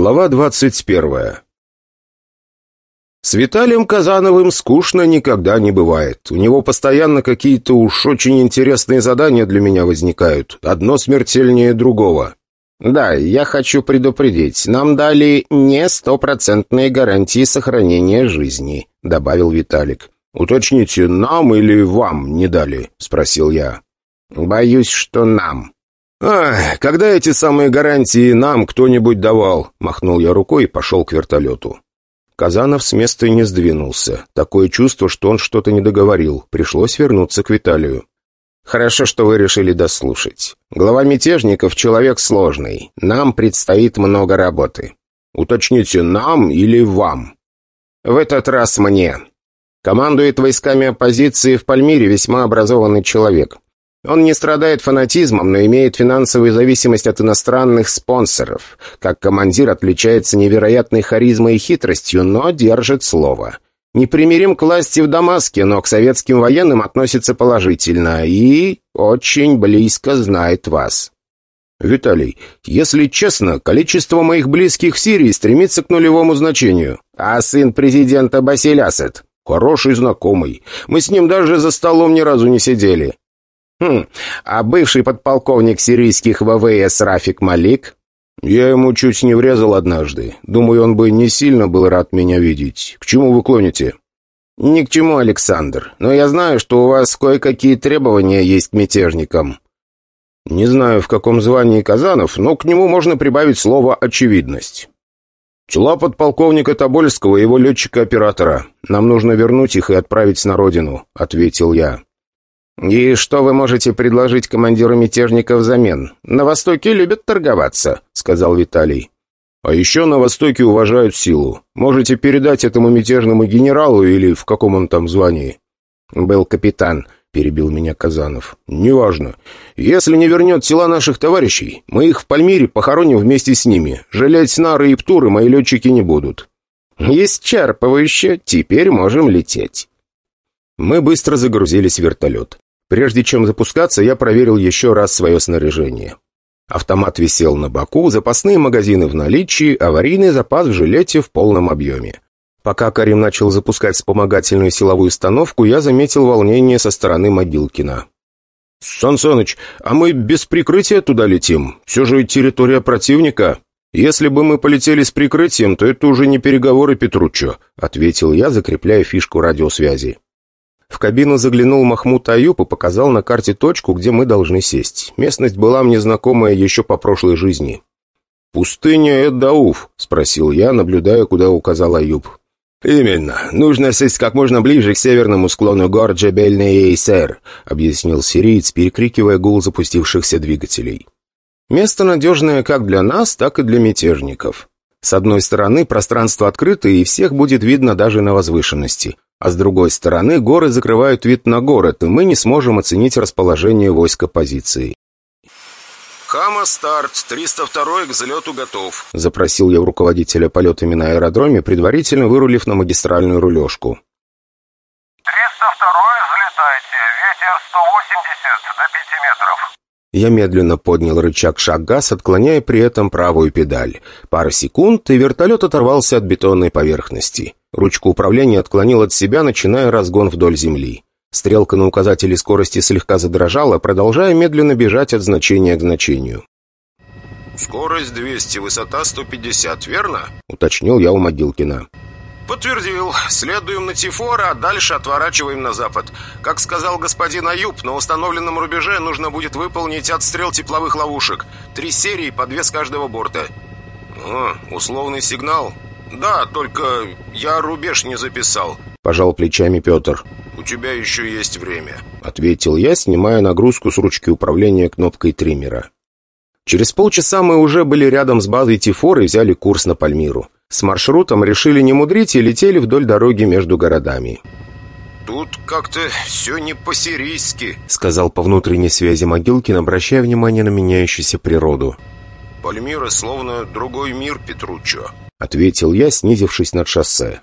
Глава двадцать первая. С Виталием Казановым скучно никогда не бывает. У него постоянно какие-то уж очень интересные задания для меня возникают. Одно смертельнее другого. «Да, я хочу предупредить. Нам дали не стопроцентные гарантии сохранения жизни», — добавил Виталик. «Уточните, нам или вам не дали?» — спросил я. «Боюсь, что нам». «Ах, когда эти самые гарантии нам кто-нибудь давал?» Махнул я рукой и пошел к вертолету. Казанов с места не сдвинулся. Такое чувство, что он что-то не договорил. Пришлось вернуться к Виталию. «Хорошо, что вы решили дослушать. Глава мятежников — человек сложный. Нам предстоит много работы. Уточните, нам или вам?» «В этот раз мне. Командует войсками оппозиции в Пальмире весьма образованный человек. Он не страдает фанатизмом, но имеет финансовую зависимость от иностранных спонсоров. Как командир отличается невероятной харизмой и хитростью, но держит слово. Непримирим к власти в Дамаске, но к советским военным относится положительно и очень близко знает вас. «Виталий, если честно, количество моих близких в Сирии стремится к нулевому значению. А сын президента Басиль Асад? Хороший знакомый. Мы с ним даже за столом ни разу не сидели. Хм, а бывший подполковник сирийских ВВС Рафик Малик? Я ему чуть не врезал однажды. Думаю, он бы не сильно был рад меня видеть. К чему вы клоните? Ни к чему, Александр. Но я знаю, что у вас кое-какие требования есть к мятежникам. Не знаю, в каком звании Казанов, но к нему можно прибавить слово «очевидность». Тела подполковника Тобольского и его летчика-оператора. Нам нужно вернуть их и отправить на родину», — ответил я. «И что вы можете предложить командиру мятежника взамен? На Востоке любят торговаться», — сказал Виталий. «А еще на Востоке уважают силу. Можете передать этому мятежному генералу или в каком он там звании?» «Был капитан», — перебил меня Казанов. «Неважно. Если не вернет тела наших товарищей, мы их в Пальмире похороним вместе с ними. Жалеть нары и птуры мои летчики не будут». «Исчерпывающе. Теперь можем лететь». Мы быстро загрузились в вертолет. Прежде чем запускаться, я проверил еще раз свое снаряжение. Автомат висел на боку, запасные магазины в наличии, аварийный запас в жилете в полном объеме. Пока Карим начал запускать вспомогательную силовую установку, я заметил волнение со стороны Могилкина. «Сан Саныч, а мы без прикрытия туда летим? Все же территория противника. Если бы мы полетели с прикрытием, то это уже не переговоры Петруччо», — ответил я, закрепляя фишку радиосвязи. В кабину заглянул Махмуд Аюб и показал на карте точку, где мы должны сесть. Местность была мне знакомая еще по прошлой жизни. «Пустыня Эддауф?» — спросил я, наблюдая, куда указал Аюб. «Именно. Нужно сесть как можно ближе к северному склону гор Джебель-Нейсер», — объяснил сириец, перекрикивая гул запустившихся двигателей. «Место надежное как для нас, так и для мятежников. С одной стороны, пространство открыто, и всех будет видно даже на возвышенности. А с другой стороны, горы закрывают вид на город, и мы не сможем оценить расположение войска позиции. «Хама старт, 302 к взлету готов», — запросил я у руководителя полетами на аэродроме, предварительно вырулив на магистральную рулежку. «302 взлетайте, ветер 180 до 5 метров». Я медленно поднял рычаг шаг-газ, отклоняя при этом правую педаль. Пара секунд, и вертолет оторвался от бетонной поверхности. Ручку управления отклонил от себя, начиная разгон вдоль земли. Стрелка на указателе скорости слегка задрожала, продолжая медленно бежать от значения к значению. «Скорость 200, высота 150, верно?» — уточнил я у Могилкина. «Подтвердил. Следуем на Тифора, а дальше отворачиваем на запад. Как сказал господин Аюб, на установленном рубеже нужно будет выполнить отстрел тепловых ловушек. Три серии по две с каждого борта». «О, условный сигнал?» «Да, только я рубеж не записал», — пожал плечами Петр. «У тебя еще есть время», — ответил я, снимая нагрузку с ручки управления кнопкой триммера. Через полчаса мы уже были рядом с базой Тифор и взяли курс на Пальмиру. С маршрутом решили не мудрить и летели вдоль дороги между городами. «Тут как-то все не по-сирийски», — сказал по внутренней связи Могилкин, обращая внимание на меняющуюся природу. «Пальмира словно другой мир, Петруччо», — ответил я, снизившись над шоссе.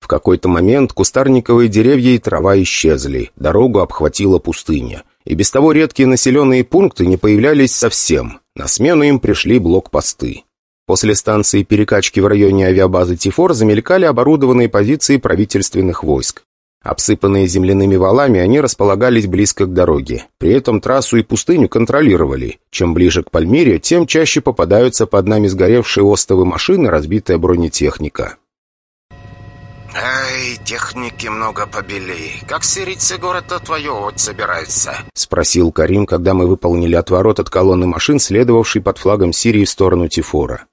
В какой-то момент кустарниковые деревья и трава исчезли, дорогу обхватила пустыня. И без того редкие населенные пункты не появлялись совсем. На смену им пришли блокпосты. После станции перекачки в районе авиабазы Тифор замелькали оборудованные позиции правительственных войск. Обсыпанные земляными валами, они располагались близко к дороге. При этом трассу и пустыню контролировали. Чем ближе к Пальмире, тем чаще попадаются под нами сгоревшие остовы машины, разбитая бронетехника. «Эй, техники много побели. Как сирийцы город отвоевывать собираются?» — спросил Карим, когда мы выполнили отворот от колонны машин, следовавшей под флагом Сирии в сторону Тифора.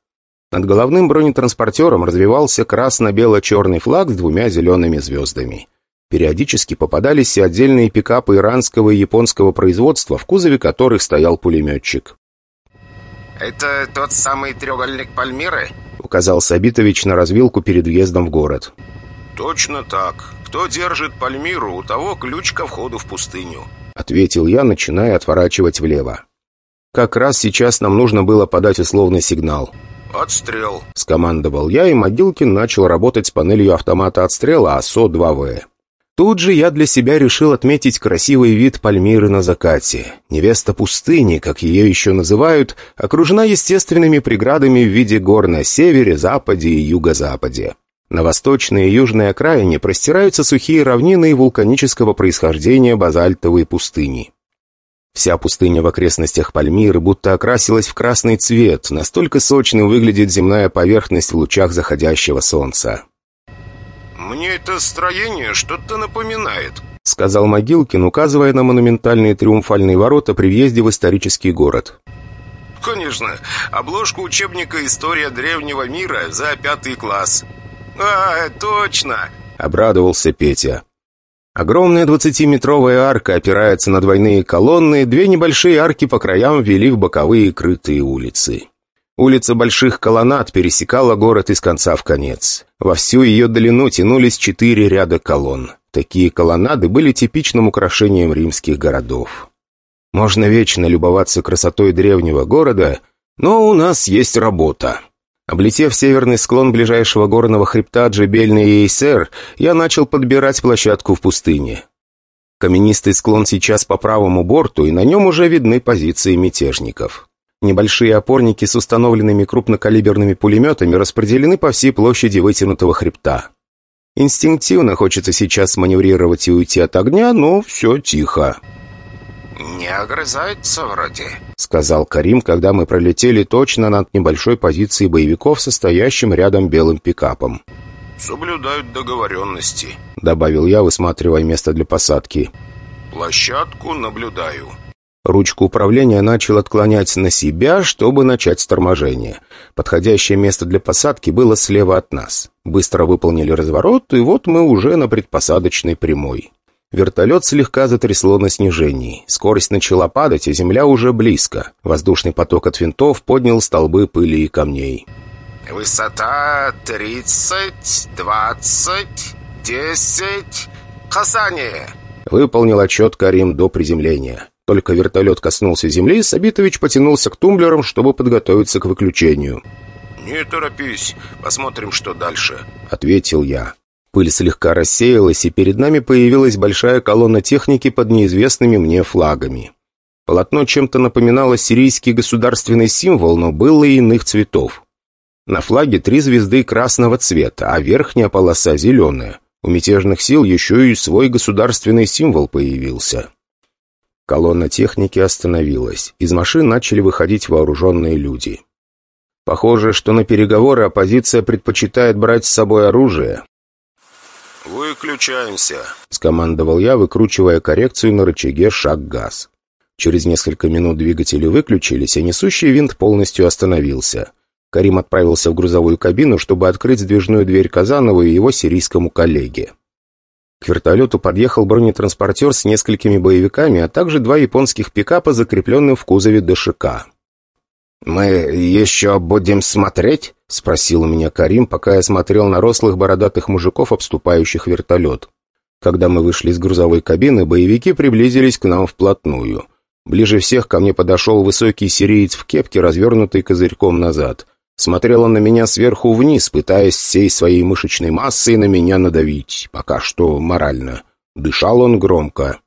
Над головным бронетранспортером развивался красно-бело-черный флаг с двумя зелеными звездами. Периодически попадались и отдельные пикапы иранского и японского производства, в кузове которых стоял пулеметчик. «Это тот самый треугольник Пальмиры?» — указал Сабитович на развилку перед въездом в город. «Точно так. Кто держит Пальмиру, у того ключ ко входу в пустыню», — ответил я, начиная отворачивать влево. Как раз сейчас нам нужно было подать условный сигнал. «Отстрел», — скомандовал я, и Могилкин начал работать с панелью автомата отстрела АСО-2В. Тут же я для себя решил отметить красивый вид Пальмиры на закате. Невеста пустыни, как ее еще называют, окружена естественными преградами в виде гор на севере, западе и юго-западе. На восточной и южной окраине простираются сухие равнины и вулканического происхождения базальтовые пустыни. Вся пустыня в окрестностях Пальмиры будто окрасилась в красный цвет, настолько сочным выглядит земная поверхность в лучах заходящего солнца. «Мне это строение что-то напоминает», — сказал Могилкин, указывая на монументальные триумфальные ворота при въезде в исторический город. «Конечно. Обложка учебника «История древнего мира» за пятый класс». «А, точно!» — обрадовался Петя. Огромная двадцатиметровая арка опирается на двойные колонны, две небольшие арки по краям вели в боковые крытые улицы. Улица Больших Колоннад пересекала город из конца в конец. Во всю ее длину тянулись четыре ряда колонн. Такие колоннады были типичным украшением римских городов. Можно вечно любоваться красотой древнего города, но у нас есть работа. Облетев северный склон ближайшего горного хребта Джебельный Эйсер, я начал подбирать площадку в пустыне. Каменистый склон сейчас по правому борту, и на нем уже видны позиции мятежников. Небольшие опорники с установленными крупнокалиберными пулеметами распределены по всей площади вытянутого хребта. Инстинктивно хочется сейчас маневрировать и уйти от огня, но все тихо. «Не огрызаются вроде», — сказал Карим, когда мы пролетели точно над небольшой позицией боевиков, состоящим рядом белым пикапом. «Соблюдают договоренности», — добавил я, высматривая место для посадки. «Площадку наблюдаю». Ручку управления начал отклонять на себя, чтобы начать торможение. Подходящее место для посадки было слева от нас. Быстро выполнили разворот, и вот мы уже на предпосадочной прямой. Вертолет слегка затрясло на снижении. Скорость начала падать, и земля уже близко. Воздушный поток от винтов поднял столбы пыли и камней. «Высота тридцать, двадцать, десять... Касание!» Выполнил отчет Карим до приземления. Только вертолет коснулся земли, Сабитович потянулся к тумблерам, чтобы подготовиться к выключению. «Не торопись, посмотрим, что дальше», — ответил я. Пыль слегка рассеялась, и перед нами появилась большая колонна техники под неизвестными мне флагами. Полотно чем-то напоминало сирийский государственный символ, но было и иных цветов. На флаге три звезды красного цвета, а верхняя полоса зеленая. У мятежных сил еще и свой государственный символ появился. Колонна техники остановилась. Из машин начали выходить вооруженные люди. Похоже, что на переговоры оппозиция предпочитает брать с собой оружие. «Выключаемся», — скомандовал я, выкручивая коррекцию на рычаге шаг-газ. Через несколько минут двигатели выключились, а несущий винт полностью остановился. Карим отправился в грузовую кабину, чтобы открыть сдвижную дверь Казанову и его сирийскому коллеге. К вертолету подъехал бронетранспортер с несколькими боевиками, а также два японских пикапа, закрепленных в кузове ДШК. «Мы еще будем смотреть?» — спросил у меня Карим, пока я смотрел на рослых бородатых мужиков, обступающих вертолет. Когда мы вышли из грузовой кабины, боевики приблизились к нам вплотную. Ближе всех ко мне подошел высокий сириец в кепке, развернутый козырьком назад. Смотрел он на меня сверху вниз, пытаясь всей своей мышечной массой на меня надавить, пока что морально. Дышал он громко.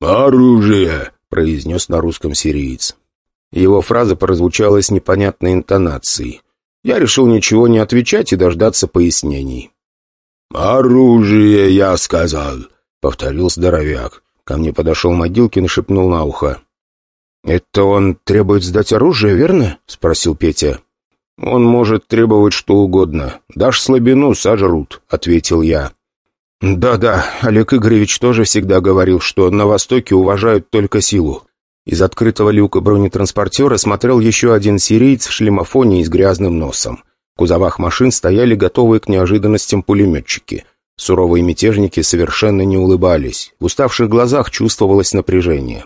«Оружие!» — произнес на русском сириец. Его фраза прозвучала с непонятной интонацией. Я решил ничего не отвечать и дождаться пояснений. «Оружие, я сказал», — повторил здоровяк. Ко мне подошел Могилкин и шепнул на ухо. «Это он требует сдать оружие, верно?» — спросил Петя. «Он может требовать что угодно. Дашь слабину, сожрут», — ответил я. «Да-да, Олег Игоревич тоже всегда говорил, что на Востоке уважают только силу». Из открытого люка бронетранспортера смотрел еще один сириец в шлемофоне и с грязным носом. В кузовах машин стояли готовые к неожиданностям пулеметчики. Суровые мятежники совершенно не улыбались. В уставших глазах чувствовалось напряжение.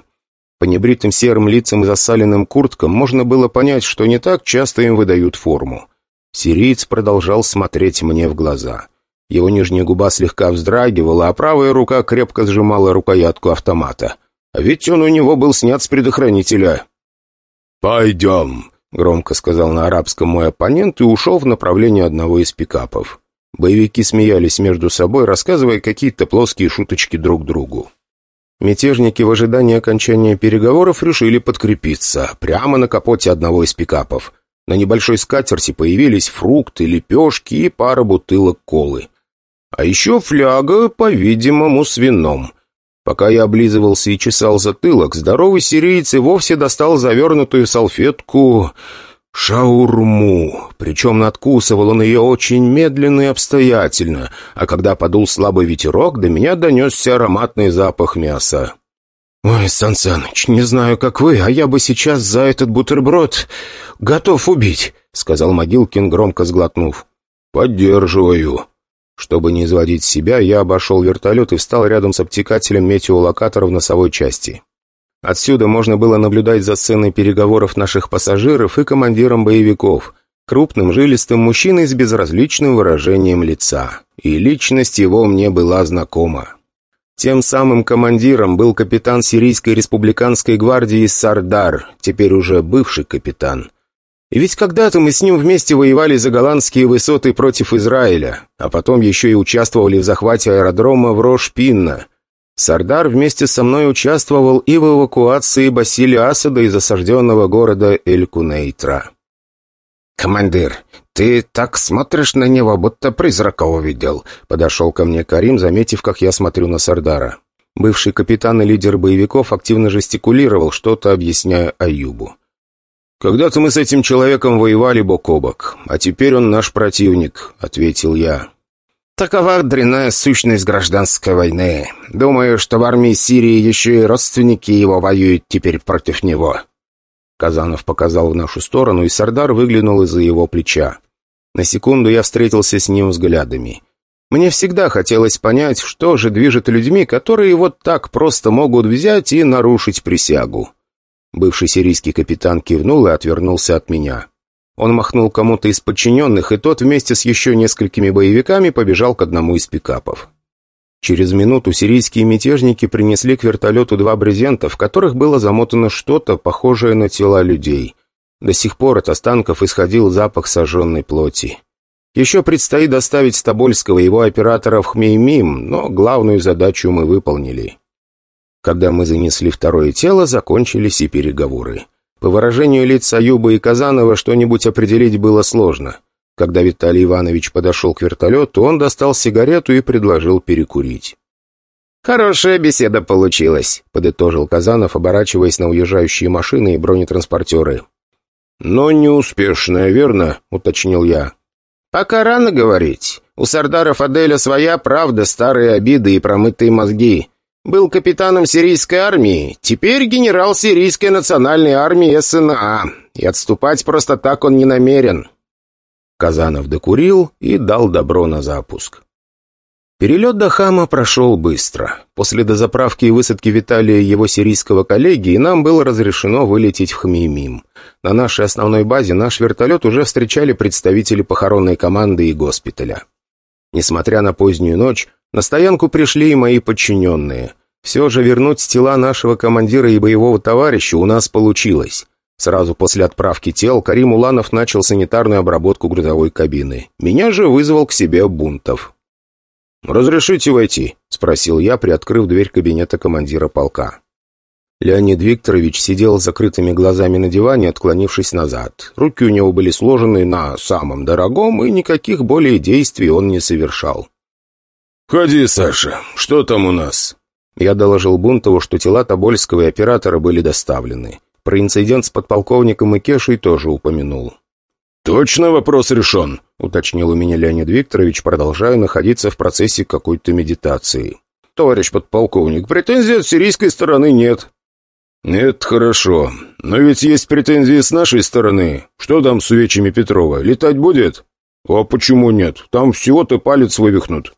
По небритым серым лицам и засаленным курткам можно было понять, что не так часто им выдают форму. Сириец продолжал смотреть мне в глаза. Его нижняя губа слегка вздрагивала, а правая рука крепко сжимала рукоятку автомата. А ведь он у него был снят с предохранителя. «Пойдем», — громко сказал на арабском мой оппонент и ушел в направлении одного из пикапов. Боевики смеялись между собой, рассказывая какие-то плоские шуточки друг другу. Мятежники в ожидании окончания переговоров решили подкрепиться прямо на капоте одного из пикапов. На небольшой скатерти появились фрукты, лепешки и пара бутылок колы. А еще фляга, по-видимому, с вином. Пока я облизывался и чесал затылок, здоровый сириец и вовсе достал завернутую салфетку шаурму. Причем надкусывал он ее очень медленно и обстоятельно, а когда подул слабый ветерок, до меня донесся ароматный запах мяса. «Ой, Сан Саныч, не знаю, как вы, а я бы сейчас за этот бутерброд готов убить», — сказал Могилкин, громко сглотнув. «Поддерживаю», чтобы не изводить себя, я обошел вертолет и встал рядом с обтекателем метеолокатора в носовой части. Отсюда можно было наблюдать за сценой переговоров наших пассажиров и командиром боевиков, крупным жилистым мужчиной с безразличным выражением лица. И личность его мне была знакома. Тем самым командиром был капитан Сирийской республиканской гвардии Сардар, теперь уже бывший капитан. И ведь когда-то мы с ним вместе воевали за голландские высоты против Израиля, а потом еще и участвовали в захвате аэродрома в Рош-Пинна. Сардар вместе со мной участвовал и в эвакуации Басилия Асада из осажденного города Эль-Кунейтра. «Командир, ты так смотришь на него, будто призрака увидел», — подошел ко мне Карим, заметив, как я смотрю на Сардара. Бывший капитан и лидер боевиков активно жестикулировал, что-то объясняя Аюбу. «Когда-то мы с этим человеком воевали бок о бок, а теперь он наш противник», — ответил я. «Такова дрянная сущность гражданской войны. Думаю, что в армии Сирии еще и родственники его воюют теперь против него». Казанов показал в нашу сторону, и Сардар выглянул из-за его плеча. На секунду я встретился с ним взглядами. Мне всегда хотелось понять, что же движет людьми, которые вот так просто могут взять и нарушить присягу. Бывший сирийский капитан кивнул и отвернулся от меня. Он махнул кому-то из подчиненных, и тот вместе с еще несколькими боевиками побежал к одному из пикапов. Через минуту сирийские мятежники принесли к вертолету два брезента, в которых было замотано что-то, похожее на тела людей. До сих пор от останков исходил запах сожженной плоти. Еще предстоит доставить Стобольского его оператора в Хмеймим, но главную задачу мы выполнили. Когда мы занесли второе тело, закончились и переговоры. По выражению лиц Аюба и Казанова что-нибудь определить было сложно. Когда Виталий Иванович подошел к вертолету, он достал сигарету и предложил перекурить. «Хорошая беседа получилась», — подытожил Казанов, оборачиваясь на уезжающие машины и бронетранспортеры. «Но неуспешная, верно?» — уточнил я. «Пока рано говорить. У Сардаров Аделя своя правда, старые обиды и промытые мозги. Был капитаном сирийской армии, теперь генерал сирийской национальной армии СНА, и отступать просто так он не намерен». Казанов докурил и дал добро на запуск. Перелет до Хама прошел быстро. После дозаправки и высадки Виталия и его сирийского коллеги нам было разрешено вылететь в Хмеймим. На нашей основной базе наш вертолет уже встречали представители похоронной команды и госпиталя. Несмотря на позднюю ночь, на стоянку пришли и мои подчиненные. Все же вернуть тела нашего командира и боевого товарища у нас получилось. Сразу после отправки тел Карим Уланов начал санитарную обработку грузовой кабины. Меня же вызвал к себе Бунтов. «Разрешите войти?» — спросил я, приоткрыв дверь кабинета командира полка. Леонид Викторович сидел с закрытыми глазами на диване, отклонившись назад. Руки у него были сложены на самом дорогом, и никаких более действий он не совершал. «Ходи, Саша, что там у нас?» Я доложил Бунтову, что тела Тобольского и оператора были доставлены. Про инцидент с подполковником и Кешей тоже упомянул. «Точно вопрос решен?» — уточнил у меня Леонид Викторович, продолжая находиться в процессе какой-то медитации. «Товарищ подполковник, претензий от сирийской стороны нет». «Это хорошо. Но ведь есть претензии с нашей стороны. Что там с увечьями Петрова? Летать будет?» «А почему нет? Там всего-то палец вывихнут».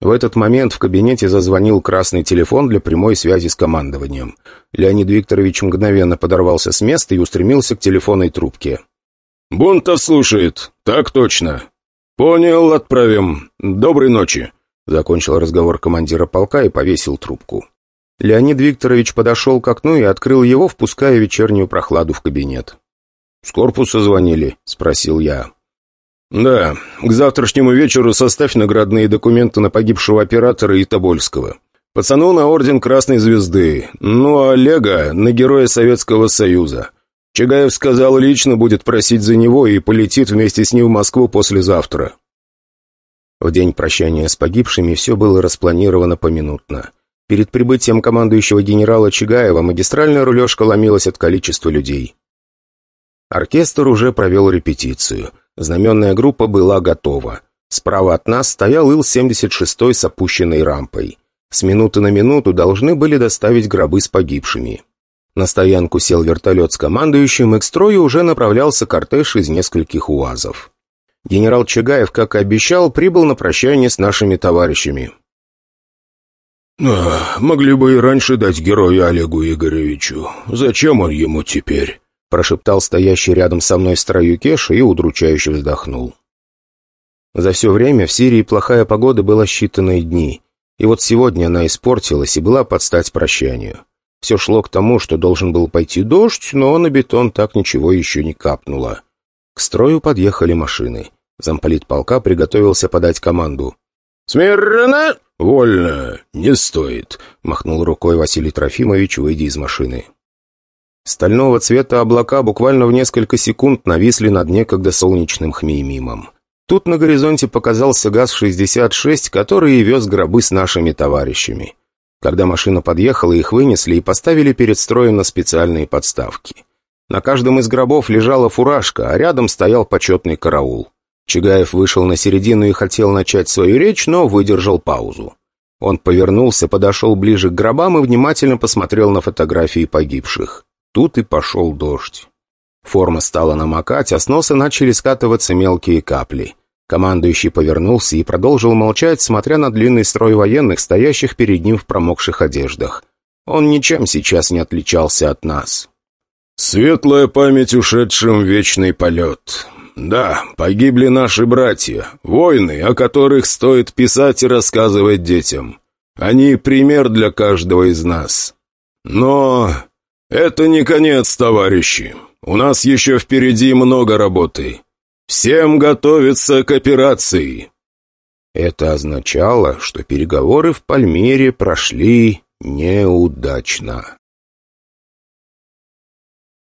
В этот момент в кабинете зазвонил красный телефон для прямой связи с командованием. Леонид Викторович мгновенно подорвался с места и устремился к телефонной трубке. «Бунтов слушает. Так точно. Понял, отправим. Доброй ночи», — закончил разговор командира полка и повесил трубку. Леонид Викторович подошел к окну и открыл его, впуская вечернюю прохладу в кабинет. «С корпуса звонили?» — спросил я. «Да, к завтрашнему вечеру составь наградные документы на погибшего оператора и Тобольского. Пацану на орден Красной Звезды, ну а Олега на Героя Советского Союза. Чагаев сказал, лично будет просить за него и полетит вместе с ним в Москву послезавтра». В день прощания с погибшими все было распланировано поминутно. Перед прибытием командующего генерала Чигаева магистральная рулежка ломилась от количества людей. Оркестр уже провел репетицию. Знаменная группа была готова. Справа от нас стоял Ил-76 с опущенной рампой. С минуты на минуту должны были доставить гробы с погибшими. На стоянку сел вертолет с командующим, и к строю уже направлялся кортеж из нескольких УАЗов. Генерал Чагаев, как и обещал, прибыл на прощание с нашими товарищами. А, «Могли бы и раньше дать герою Олегу Игоревичу. Зачем он ему теперь?» Прошептал стоящий рядом со мной строю Кеша и удручающе вздохнул. За все время в Сирии плохая погода была считанные дни, и вот сегодня она испортилась и была под стать прощанию. Все шло к тому, что должен был пойти дождь, но на бетон так ничего еще не капнуло. К строю подъехали машины. Замполит полка приготовился подать команду. «Смирно!» «Вольно! Не стоит!» — махнул рукой Василий Трофимович, выйдя из машины. Стального цвета облака буквально в несколько секунд нависли над некогда солнечным хмеймимом. Тут на горизонте показался ГАЗ-66, который и вез гробы с нашими товарищами. Когда машина подъехала, их вынесли и поставили перед строем на специальные подставки. На каждом из гробов лежала фуражка, а рядом стоял почетный караул. Чигаев вышел на середину и хотел начать свою речь, но выдержал паузу. Он повернулся, подошел ближе к гробам и внимательно посмотрел на фотографии погибших. Тут и пошел дождь. Форма стала намокать, а с носа начали скатываться мелкие капли. Командующий повернулся и продолжил молчать, смотря на длинный строй военных, стоящих перед ним в промокших одеждах. Он ничем сейчас не отличался от нас. «Светлая память ушедшим в вечный полет. Да, погибли наши братья, воины, о которых стоит писать и рассказывать детям. Они пример для каждого из нас. Но это не конец, товарищи. У нас еще впереди много работы. Всем готовиться к операции. Это означало, что переговоры в Пальмире прошли неудачно.